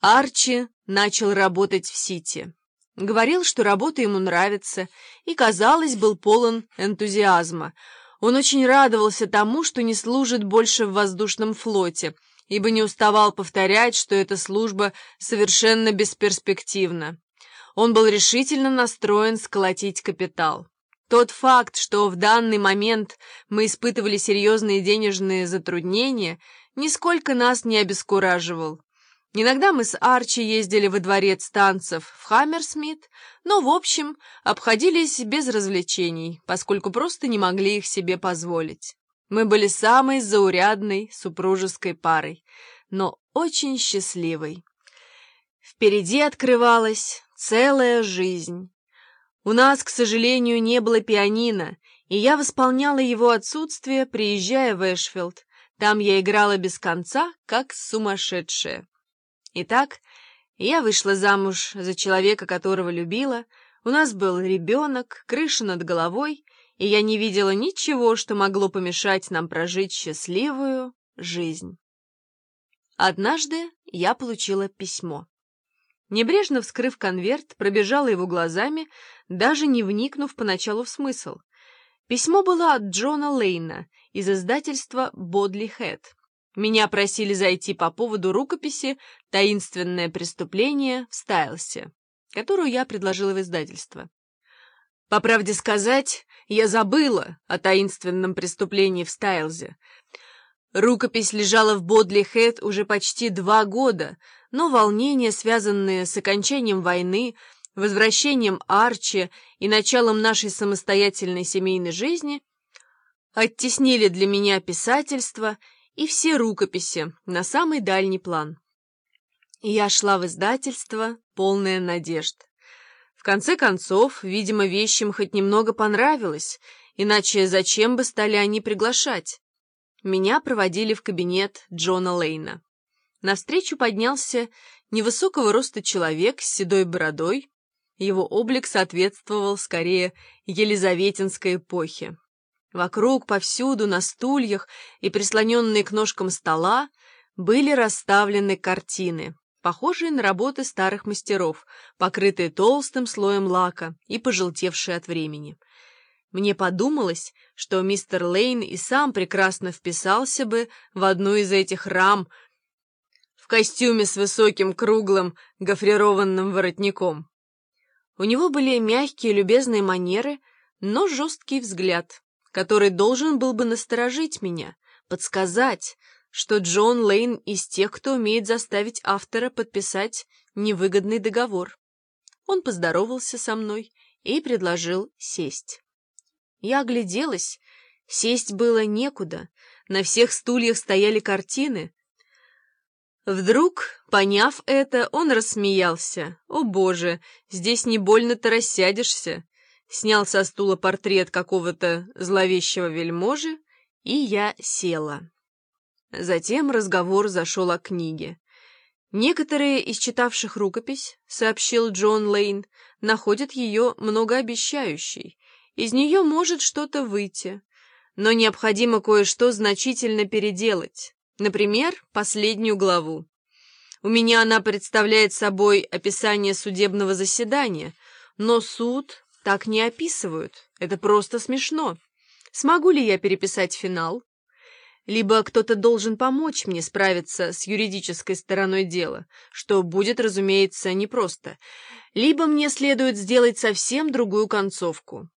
Арчи начал работать в Сити. Говорил, что работа ему нравится, и, казалось, был полон энтузиазма. Он очень радовался тому, что не служит больше в воздушном флоте, ибо не уставал повторять, что эта служба совершенно бесперспективна. Он был решительно настроен сколотить капитал. Тот факт, что в данный момент мы испытывали серьезные денежные затруднения, нисколько нас не обескураживал. Иногда мы с Арчи ездили во дворец танцев в Хаммерсмит, но, в общем, обходились без развлечений, поскольку просто не могли их себе позволить. Мы были самой заурядной супружеской парой, но очень счастливой. Впереди открывалась целая жизнь. У нас, к сожалению, не было пианино, и я восполняла его отсутствие, приезжая в Эшфилд. Там я играла без конца, как сумасшедшая. Итак, я вышла замуж за человека, которого любила, у нас был ребенок, крыша над головой, и я не видела ничего, что могло помешать нам прожить счастливую жизнь. Однажды я получила письмо. Небрежно вскрыв конверт, пробежала его глазами, даже не вникнув поначалу в смысл. Письмо было от Джона Лейна из издательства «Бодли Хэт». Меня просили зайти по поводу рукописи «Таинственное преступление» в Стайлсе, которую я предложила в издательство. По правде сказать, я забыла о таинственном преступлении в Стайлзе. Рукопись лежала в Бодли Хэт уже почти два года, но волнения, связанные с окончанием войны, возвращением Арчи и началом нашей самостоятельной семейной жизни, оттеснили для меня писательство и все рукописи на самый дальний план. Я шла в издательство, полная надежд. В конце концов, видимо, вещам хоть немного понравилось, иначе зачем бы стали они приглашать? Меня проводили в кабинет Джона Лейна. Навстречу поднялся невысокого роста человек с седой бородой. Его облик соответствовал скорее елизаветинской эпохе. Вокруг, повсюду, на стульях и прислоненные к ножкам стола были расставлены картины, похожие на работы старых мастеров, покрытые толстым слоем лака и пожелтевшие от времени. Мне подумалось, что мистер Лейн и сам прекрасно вписался бы в одну из этих рам в костюме с высоким круглым гофрированным воротником. У него были мягкие любезные манеры, но жесткий взгляд который должен был бы насторожить меня, подсказать, что Джон Лейн из тех, кто умеет заставить автора подписать невыгодный договор. Он поздоровался со мной и предложил сесть. Я огляделась, сесть было некуда, на всех стульях стояли картины. Вдруг, поняв это, он рассмеялся. «О, Боже, здесь не больно-то рассядешься!» Снял со стула портрет какого-то зловещего вельможи, и я села. Затем разговор зашел о книге. Некоторые из читавших рукопись, сообщил Джон Лейн, находят ее многообещающей. Из нее может что-то выйти, но необходимо кое-что значительно переделать. Например, последнюю главу. У меня она представляет собой описание судебного заседания, но суд так не описывают. Это просто смешно. Смогу ли я переписать финал? Либо кто-то должен помочь мне справиться с юридической стороной дела, что будет, разумеется, непросто. Либо мне следует сделать совсем другую концовку.